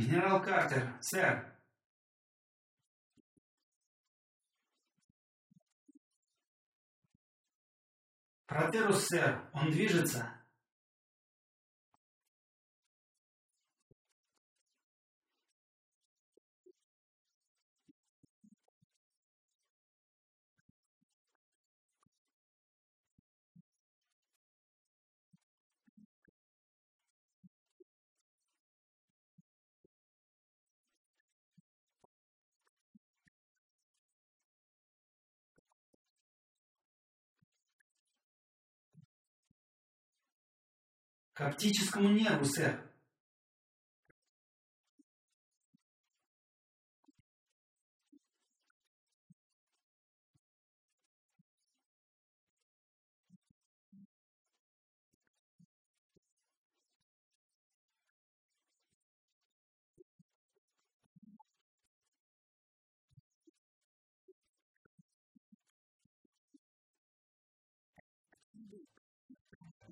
Генерал Картер, сэр. Протерус, сэр, он движется. К оптическому нерву, сэр.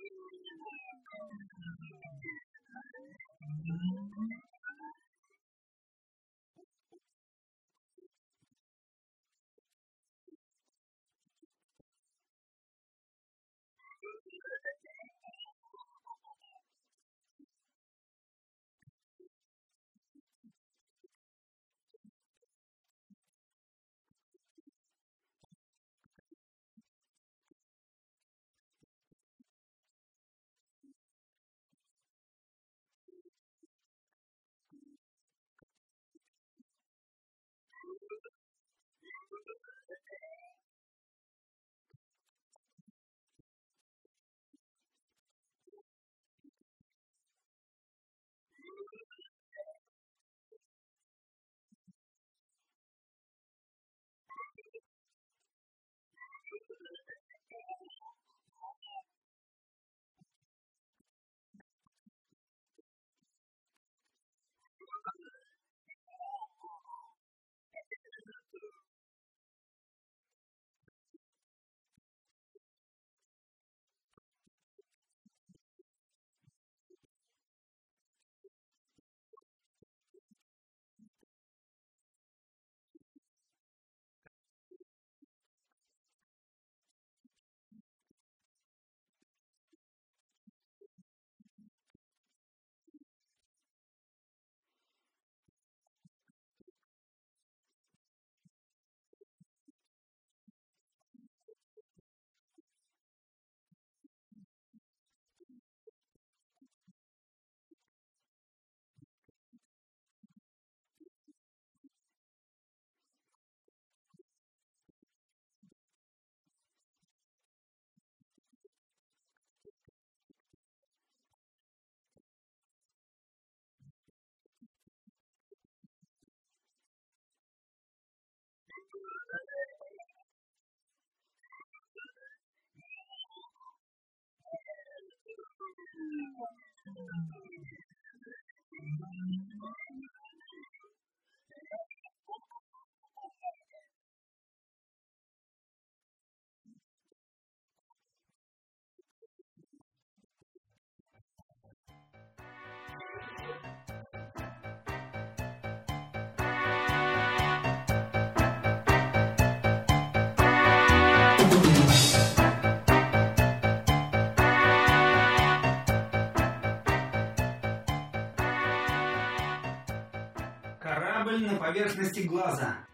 Thank you. Корабль на поверхности глаза.